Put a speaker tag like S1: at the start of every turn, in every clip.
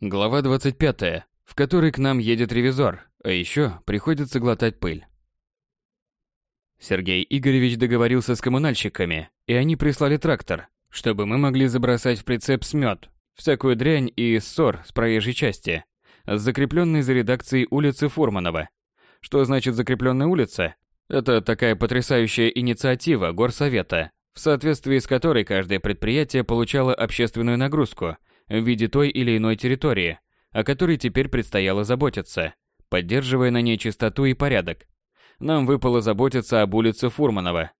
S1: Глава 25, в которой к нам едет ревизор, а еще приходится глотать пыль. Сергей Игоревич договорился с коммунальщиками, и они прислали трактор, чтобы мы могли забросать в прицеп смет, всякую дрянь и ссор с проезжей части, с закрепленной за редакцией улицы Фурманова. Что значит закрепленная улица? Это такая потрясающая инициатива Горсовета, в соответствии с которой каждое предприятие получало общественную нагрузку в виде той или иной территории, о которой теперь предстояло заботиться, поддерживая на ней чистоту и порядок. Нам выпало заботиться об улице Фурманова.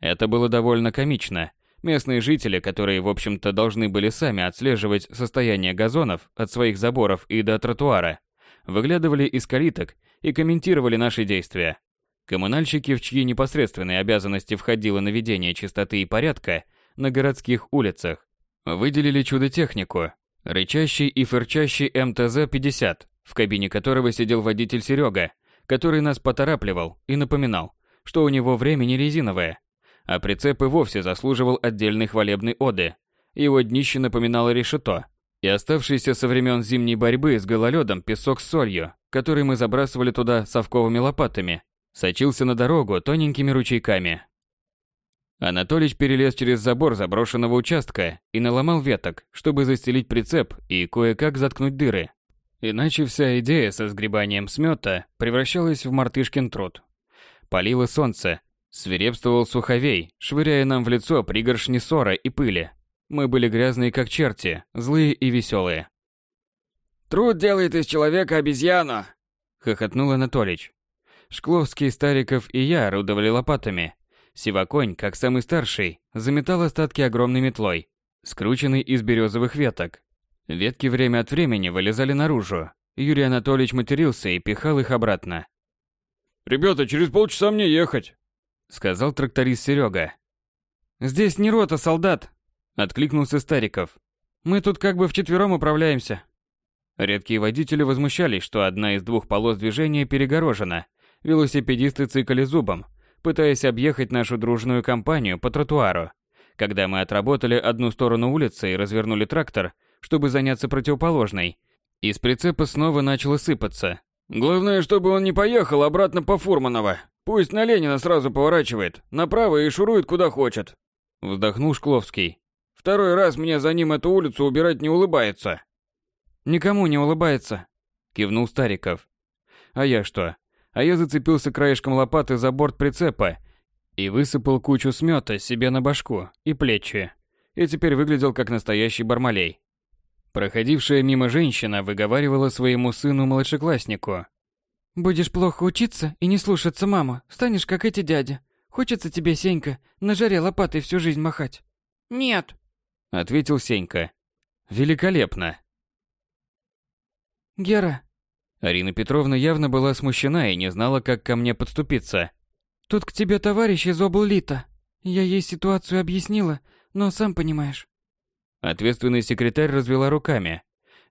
S1: Это было довольно комично. Местные жители, которые, в общем-то, должны были сами отслеживать состояние газонов от своих заборов и до тротуара, выглядывали из калиток и комментировали наши действия. Коммунальщики, в чьи непосредственные обязанности входило наведение чистоты и порядка на городских улицах, выделили чудо-технику, рычащий и фырчащий МТЗ-50, в кабине которого сидел водитель Серега, который нас поторапливал и напоминал, что у него время не резиновое, а прицеп и вовсе заслуживал отдельной хвалебной оды. Его днище напоминало решето, и оставшийся со времен зимней борьбы с гололедом песок с солью, который мы забрасывали туда совковыми лопатами, сочился на дорогу тоненькими ручейками. Анатолич перелез через забор заброшенного участка и наломал веток, чтобы застелить прицеп и кое-как заткнуть дыры. Иначе вся идея со сгребанием смета превращалась в мартышкин труд. Палило солнце, свирепствовал суховей, швыряя нам в лицо пригоршни ссора и пыли. Мы были грязные как черти, злые и веселые.
S2: «Труд делает из человека обезьяну!»
S1: — хохотнул Анатолич. Шкловский, Стариков и я орудовали лопатами. Сиваконь, как самый старший, заметал остатки огромной метлой, скрученной из березовых веток. Ветки время от времени вылезали наружу. Юрий Анатольевич матерился и пихал их обратно.
S3: «Ребята, через полчаса мне ехать», —
S1: сказал тракторист Серега.
S4: «Здесь не рота, солдат», — откликнулся Стариков. «Мы тут как бы вчетвером управляемся».
S1: Редкие водители возмущались, что одна из двух полос движения перегорожена, велосипедисты цикали зубом, пытаясь объехать нашу дружную компанию по тротуару. Когда мы отработали одну сторону улицы и развернули трактор, чтобы заняться противоположной, из прицепа снова начало сыпаться.
S2: «Главное, чтобы он не поехал обратно по Фурманова. Пусть на Ленина сразу поворачивает, направо и шурует куда хочет», —
S1: вздохнул Шкловский.
S2: «Второй раз мне за ним эту улицу убирать не улыбается».
S4: «Никому не улыбается», —
S1: кивнул Стариков. «А я что? А я зацепился краешком лопаты за борт прицепа и высыпал кучу смета себе на башку и плечи. И теперь выглядел как настоящий бармалей. Проходившая мимо женщина выговаривала своему сыну-младшекласснику.
S4: «Будешь плохо учиться и не слушаться маму, станешь как эти дяди. Хочется тебе, Сенька, на жаре лопатой всю жизнь махать?»
S5: «Нет», —
S1: ответил Сенька. «Великолепно».
S4: «Гера,
S1: Арина Петровна явно была смущена и не знала, как ко мне подступиться.
S4: «Тут к тебе товарищ из обллита. Я ей ситуацию объяснила, но сам понимаешь».
S1: Ответственный секретарь развела руками.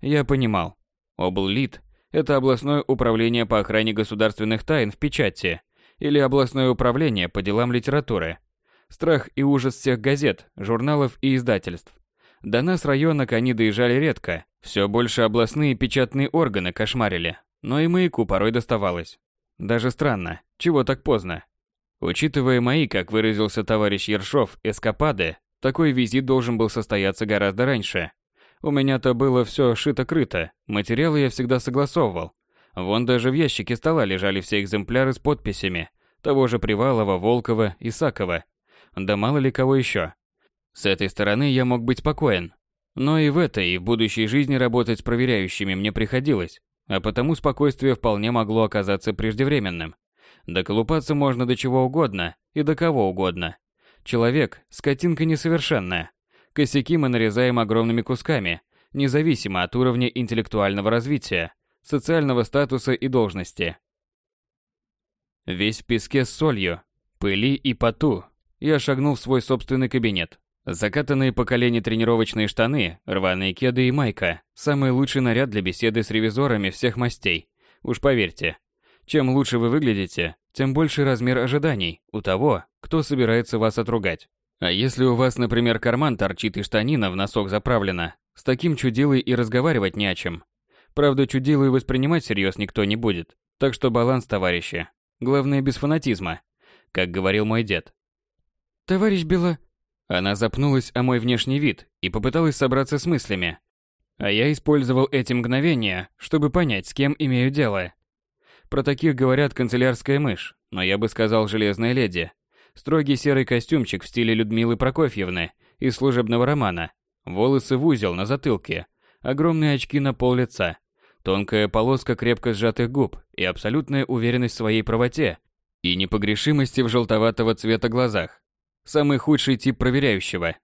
S1: Я понимал. Обллит – это областное управление по охране государственных тайн в печати или областное управление по делам литературы. Страх и ужас всех газет, журналов и издательств. До нас районок они доезжали редко, все больше областные печатные органы кошмарили, но и маяку порой доставалось. Даже странно, чего так поздно? Учитывая мои, как выразился товарищ Ершов, эскапады, такой визит должен был состояться гораздо раньше. У меня-то было все шито-крыто, материалы я всегда согласовывал. Вон даже в ящике стола лежали все экземпляры с подписями того же Привалова, Волкова, Исакова. Да мало ли кого еще. С этой стороны я мог быть спокоен. Но и в этой, и в будущей жизни работать с проверяющими мне приходилось, а потому спокойствие вполне могло оказаться преждевременным. Доколупаться можно до чего угодно и до кого угодно. Человек – скотинка несовершенная. Косяки мы нарезаем огромными кусками, независимо от уровня интеллектуального развития, социального статуса и должности. Весь в песке с солью, пыли и поту, я шагнул в свой собственный кабинет. Закатанные по колени тренировочные штаны, рваные кеды и майка – самый лучший наряд для беседы с ревизорами всех мастей. Уж поверьте, чем лучше вы выглядите, тем больше размер ожиданий у того, кто собирается вас отругать. А если у вас, например, карман торчит и штанина в носок заправлена, С таким чудилой и разговаривать не о чем. Правда, чудилу и воспринимать всерьез никто не будет. Так что баланс, товарищи. Главное, без фанатизма. Как говорил мой дед.
S4: Товарищ Бела...
S1: Она запнулась о мой внешний вид и попыталась собраться с мыслями. А я использовал эти мгновения, чтобы понять, с кем имею дело. Про таких говорят канцелярская мышь, но я бы сказал железная леди. Строгий серый костюмчик в стиле Людмилы Прокофьевны из служебного романа, волосы в узел на затылке, огромные очки на пол лица, тонкая полоска крепко сжатых губ и абсолютная уверенность в своей правоте и непогрешимости в желтоватого цвета глазах. Самый худший тип проверяющего.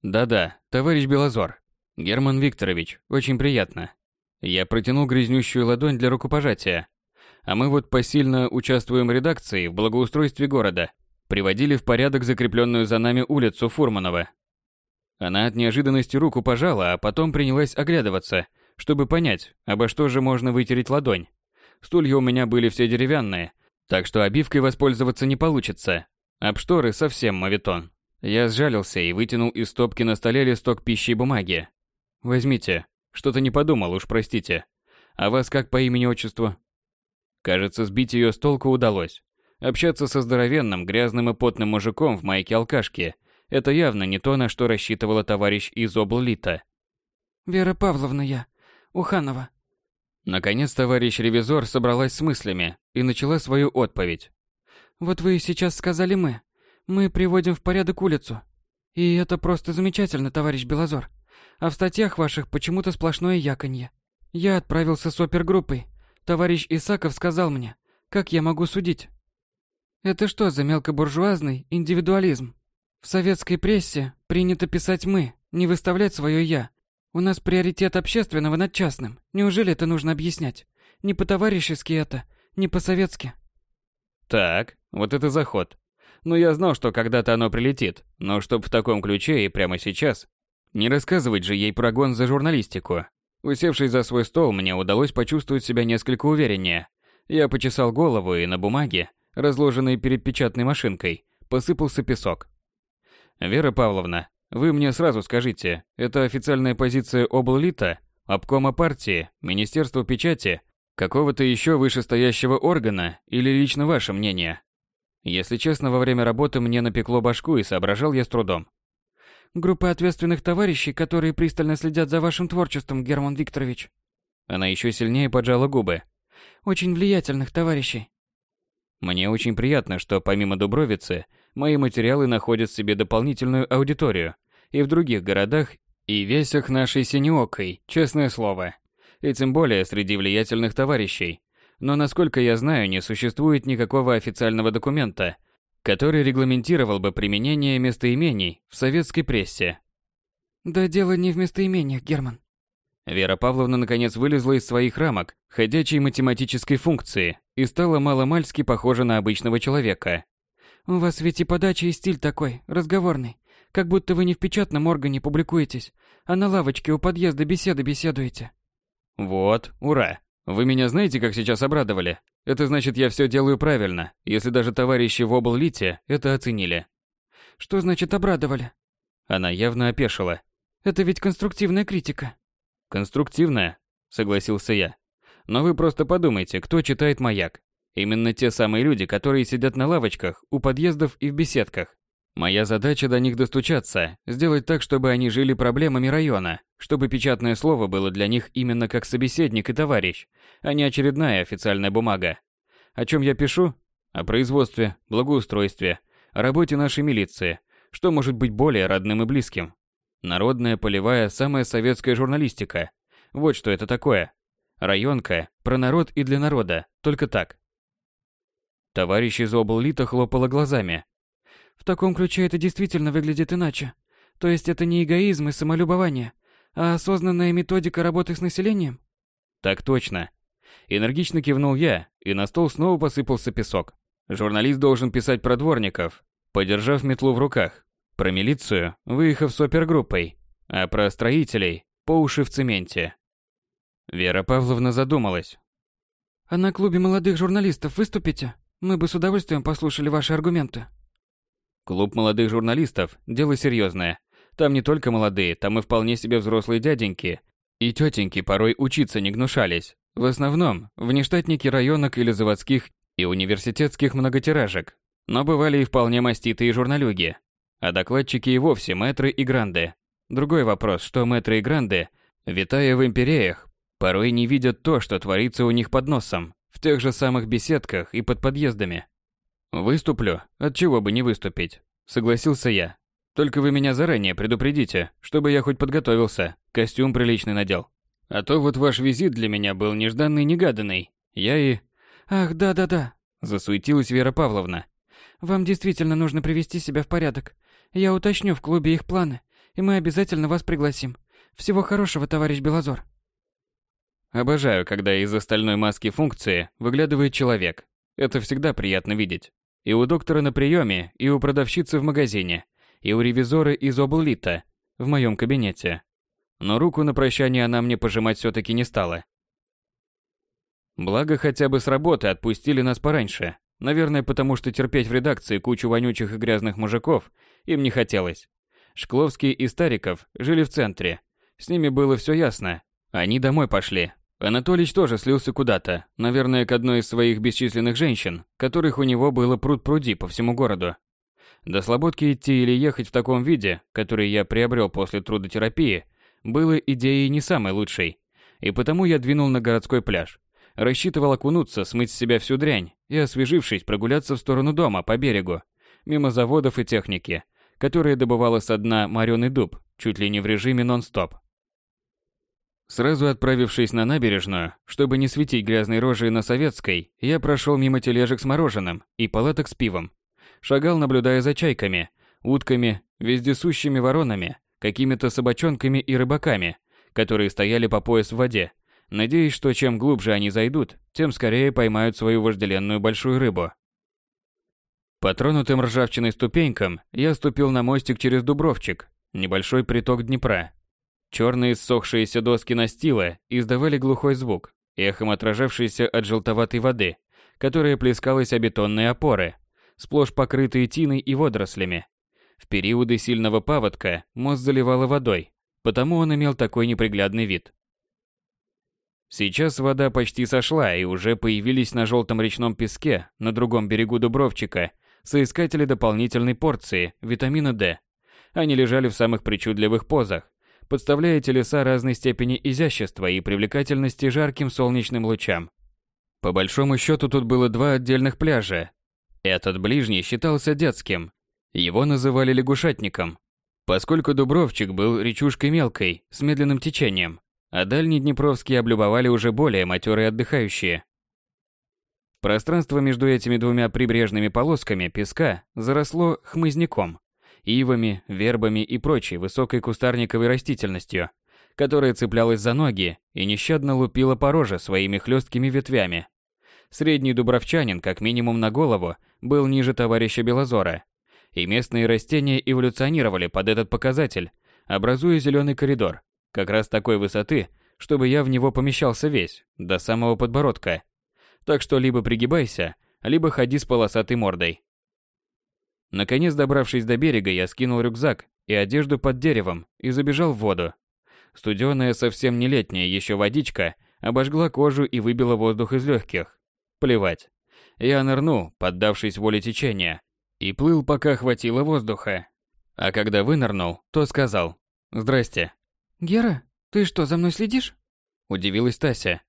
S1: Да-да, товарищ Белозор. Герман Викторович, очень приятно. Я протянул грязнющую ладонь для рукопожатия. А мы вот посильно участвуем в редакции в благоустройстве города. Приводили в порядок закрепленную за нами улицу Фурманова. Она от неожиданности руку пожала, а потом принялась оглядываться, чтобы понять, обо что же можно вытереть ладонь. Стулья у меня были все деревянные, так что обивкой воспользоваться не получится. Об шторы совсем мавитон. Я сжалился и вытянул из стопки на столе листок пищи и бумаги. Возьмите. Что-то не подумал, уж простите. А вас как по имени-отчеству? Кажется, сбить ее с толку удалось. Общаться со здоровенным, грязным и потным мужиком в майке алкашки – это явно не то, на что рассчитывала товарищ из обллита.
S4: «Вера Павловна я, Уханова».
S1: Наконец товарищ ревизор собралась с мыслями и начала свою отповедь.
S4: «Вот вы сейчас сказали «мы». Мы приводим в порядок улицу. И это просто замечательно, товарищ Белозор. А в статьях ваших почему-то сплошное яконье. Я отправился с опергруппой. Товарищ Исаков сказал мне, как я могу судить. Это что за мелкобуржуазный индивидуализм? В советской прессе принято писать «мы», не выставлять свое «я». У нас приоритет общественного над частным. Неужели это нужно объяснять? Не по-товарищески это, не по-советски.
S1: Так, вот это заход. Ну я знал, что когда-то оно прилетит, но чтоб в таком ключе и прямо сейчас. Не рассказывать же ей про гон за журналистику. Усевшись за свой стол, мне удалось почувствовать себя несколько увереннее. Я почесал голову, и на бумаге, разложенной перед печатной машинкой, посыпался песок. «Вера Павловна, вы мне сразу скажите, это официальная позиция обллита, обкома партии, Министерства печати, какого-то еще вышестоящего органа или лично ваше мнение?» Если честно, во время работы мне напекло башку и соображал я с трудом.
S4: Группа ответственных товарищей, которые пристально следят за вашим творчеством, Герман Викторович.
S1: Она еще сильнее поджала губы.
S4: Очень влиятельных товарищей.
S1: Мне очень приятно, что помимо Дубровицы, мои материалы находят себе дополнительную аудиторию и в других городах и весях нашей синеокой, честное слово. И тем более среди влиятельных товарищей. Но насколько я знаю, не существует никакого официального документа, который регламентировал бы применение местоимений в советской прессе.
S4: Да дело не в местоимениях, Герман.
S1: Вера Павловна наконец вылезла из своих рамок ходячей математической функции и стала маломальски похожа на обычного человека.
S4: У вас ведь и подача, и стиль такой, разговорный. Как будто вы не в печатном органе публикуетесь, а на лавочке у подъезда беседы беседуете.
S1: Вот, ура. Вы меня знаете, как сейчас обрадовали? Это значит, я все делаю правильно, если даже товарищи в обллите это оценили.
S4: Что значит обрадовали?
S1: Она явно опешила.
S4: Это ведь конструктивная критика.
S1: Конструктивная, согласился я. Но вы просто подумайте, кто читает «Маяк». Именно те самые люди, которые сидят на лавочках, у подъездов и в беседках. Моя задача до них достучаться, сделать так, чтобы они жили проблемами района, чтобы печатное слово было для них именно как собеседник и товарищ, а не очередная официальная бумага. О чем я пишу? О производстве, благоустройстве, о работе нашей милиции. Что может быть более родным и близким? Народная, полевая, самая советская журналистика. Вот что это такое. Районка, про народ и для народа, только так. Товарищ из обллита хлопала глазами,
S4: в таком ключе это действительно выглядит иначе. То есть это не эгоизм и самолюбование, а осознанная методика работы с населением?
S1: Так точно. Энергично кивнул я, и на стол снова посыпался песок. Журналист должен писать про дворников, подержав метлу в руках, про милицию, выехав с опергруппой, а про строителей, по уши в цементе. Вера Павловна задумалась.
S4: «А на клубе молодых журналистов выступите? Мы бы с удовольствием послушали ваши аргументы».
S1: Клуб молодых журналистов – дело серьезное. Там не только молодые, там и вполне себе взрослые дяденьки. И тетеньки порой учиться не гнушались. В основном, внештатники районок или заводских и университетских многотиражек. Но бывали и вполне маститые журналюги. А докладчики и вовсе мэтры и гранды. Другой вопрос, что мэтры и гранды, витая в империях, порой не видят то, что творится у них под носом, в тех же самых беседках и под подъездами. Выступлю, от чего бы не выступить, согласился я. Только вы меня заранее предупредите, чтобы я хоть подготовился, костюм приличный надел. А то вот ваш визит для меня был нежданный-негаданный. Я и...
S4: Ах, да-да-да,
S1: засуетилась Вера Павловна.
S4: Вам действительно нужно привести себя в порядок. Я уточню в клубе их планы, и мы обязательно вас пригласим. Всего хорошего, товарищ Белозор.
S1: Обожаю, когда из остальной маски функции выглядывает человек. Это всегда приятно видеть. И у доктора на приеме, и у продавщицы в магазине, и у ревизора из облита в моем кабинете. Но руку на прощание она мне пожимать все-таки не стала. Благо, хотя бы с работы отпустили нас пораньше. Наверное, потому что терпеть в редакции кучу вонючих и грязных мужиков им не хотелось. Шкловский и Стариков жили в центре. С ними было все ясно. Они домой пошли. Анатолич тоже слился куда-то, наверное, к одной из своих бесчисленных женщин, которых у него было пруд-пруди по всему городу. До Слободки идти или ехать в таком виде, который я приобрел после трудотерапии, было идеей не самой лучшей. И потому я двинул на городской пляж. Рассчитывал окунуться, смыть с себя всю дрянь и, освежившись, прогуляться в сторону дома по берегу, мимо заводов и техники, которые добывала со дна мореный дуб, чуть ли не в режиме нон-стоп. Сразу отправившись на набережную, чтобы не светить грязной рожей на Советской, я прошел мимо тележек с мороженым и палаток с пивом. Шагал, наблюдая за чайками, утками, вездесущими воронами, какими-то собачонками и рыбаками, которые стояли по пояс в воде, надеясь, что чем глубже они зайдут, тем скорее поймают свою вожделенную большую рыбу. По тронутым ржавчиной ступенькам я ступил на мостик через Дубровчик, небольшой приток Днепра. Черные ссохшиеся доски настила издавали глухой звук, эхом отражавшийся от желтоватой воды, которая плескалась о бетонные опоры, сплошь покрытые тиной и водорослями. В периоды сильного паводка мост заливало водой, потому он имел такой неприглядный вид. Сейчас вода почти сошла, и уже появились на желтом речном песке на другом берегу Дубровчика соискатели дополнительной порции витамина D. Они лежали в самых причудливых позах, подставляя телеса разной степени изящества и привлекательности жарким солнечным лучам. По большому счету тут было два отдельных пляжа, этот ближний считался детским. Его называли лягушатником, поскольку Дубровчик был речушкой мелкой, с медленным течением, а дальний Днепровский облюбовали уже более матерые отдыхающие. Пространство между этими двумя прибрежными полосками песка заросло хмызняком, ивами, вербами и прочей высокой кустарниковой растительностью, которая цеплялась за ноги и нещадно лупила по роже своими хлесткими ветвями. Средний дубровчанин, как минимум на голову, был ниже товарища Белозора. И местные растения эволюционировали под этот показатель, образуя зеленый коридор, как раз такой высоты, чтобы я в него помещался весь, до самого подбородка. Так что либо пригибайся, либо ходи с полосатой мордой. Наконец, добравшись до берега, я скинул рюкзак и одежду под деревом и забежал в воду. Студеная, совсем не летняя еще водичка обожгла кожу и выбила воздух из легких. Плевать. Я нырнул, поддавшись воле течения, и плыл, пока хватило воздуха. А когда вынырнул, то сказал «Здрасте».
S4: «Гера, ты что, за мной следишь?»
S1: Удивилась Тася.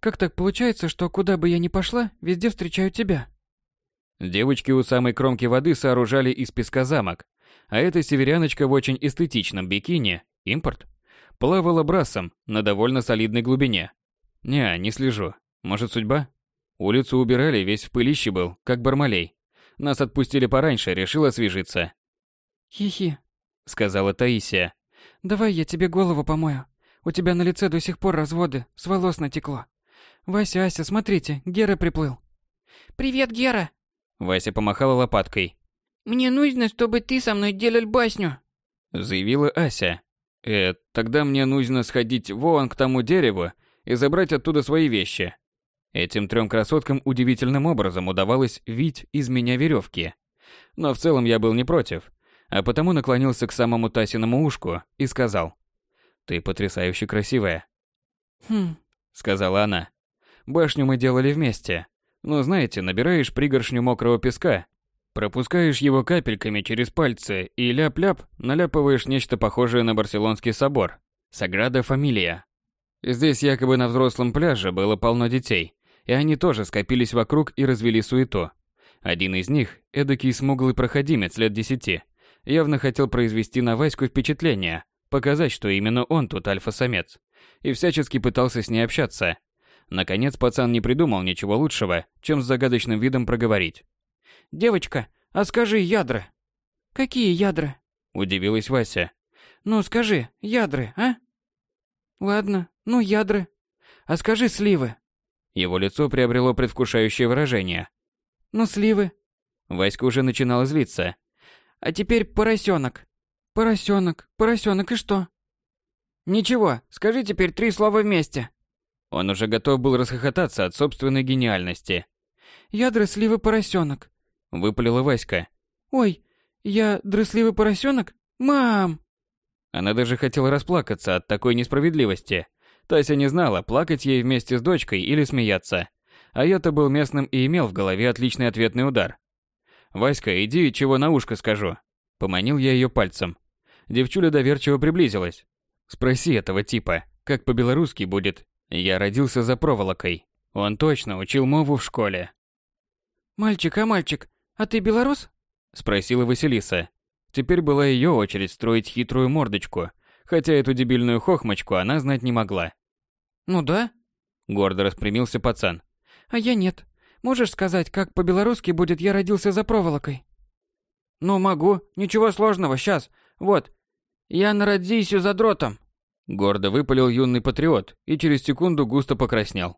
S4: «Как так получается, что куда бы я ни пошла, везде встречаю тебя?»
S1: Девочки у самой кромки воды сооружали из песка замок, а эта северяночка в очень эстетичном бикини, импорт, плавала брасом на довольно солидной глубине. Не, не слежу. Может, судьба? Улицу убирали, весь в пылище был, как бармалей. Нас отпустили пораньше, решил освежиться.
S4: «Хи-хи», —
S1: сказала Таисия.
S4: «Давай я тебе голову помою. У тебя на лице до сих пор разводы, с волос натекло. Вася, Ася, смотрите, Гера приплыл».
S5: «Привет, Гера!»
S1: Вася помахала лопаткой.
S5: «Мне нужно, чтобы ты со мной делал басню», —
S1: заявила Ася. «Э, тогда мне нужно сходить вон к тому дереву и забрать оттуда свои вещи. Этим трем красоткам удивительным образом удавалось вить из меня веревки. Но в целом я был не против. а потому наклонился к самому Тасиному ушку и сказал. «Ты потрясающе красивая».
S4: «Хм», —
S1: сказала она. «Башню мы делали вместе. Ну, знаете, набираешь пригоршню мокрого песка, пропускаешь его капельками через пальцы и ляп-ляп наляпываешь нечто похожее на Барселонский собор. Саграда Фамилия. Здесь якобы на взрослом пляже было полно детей, и они тоже скопились вокруг и развели суету. Один из них, эдакий смуглый проходимец лет десяти, явно хотел произвести на Ваську впечатление, показать, что именно он тут альфа-самец, и всячески пытался с ней общаться. Наконец пацан не придумал ничего лучшего, чем с загадочным видом проговорить.
S5: «Девочка, а скажи ядра».
S4: «Какие ядра?»
S1: – удивилась Вася.
S5: «Ну скажи, ядры, а?»
S4: «Ладно, ну ядры. А скажи сливы».
S1: Его лицо приобрело предвкушающее выражение.
S4: «Ну сливы».
S1: Васька уже начинала злиться.
S5: А теперь поросенок.
S4: Поросенок, поросенок и что?
S5: Ничего, скажи теперь три слова вместе.
S1: Он уже готов был расхохотаться от собственной гениальности.
S4: Я дрысливый поросенок.
S1: Выпалила Васька.
S4: Ой, я дрысливый поросенок? Мам!
S1: Она даже хотела расплакаться от такой несправедливости. Тася не знала, плакать ей вместе с дочкой или смеяться. А я-то был местным и имел в голове отличный ответный удар. «Васька, иди, чего на ушко скажу». Поманил я ее пальцем. Девчуля доверчиво приблизилась. «Спроси этого типа, как по-белорусски будет «Я родился за проволокой». Он точно учил мову в школе.
S4: «Мальчик, а мальчик, а ты белорус?»
S1: Спросила Василиса. Теперь была ее очередь строить хитрую мордочку, хотя эту дебильную хохмочку она знать не могла.
S4: «Ну да», —
S1: гордо распрямился пацан.
S4: «А я нет. Можешь сказать, как по-белорусски будет «я родился за проволокой»?»
S5: «Ну, могу. Ничего сложного. Сейчас. Вот. Я народился за дротом».
S1: Гордо выпалил юный патриот и через секунду густо покраснел.